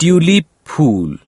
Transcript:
tulip pool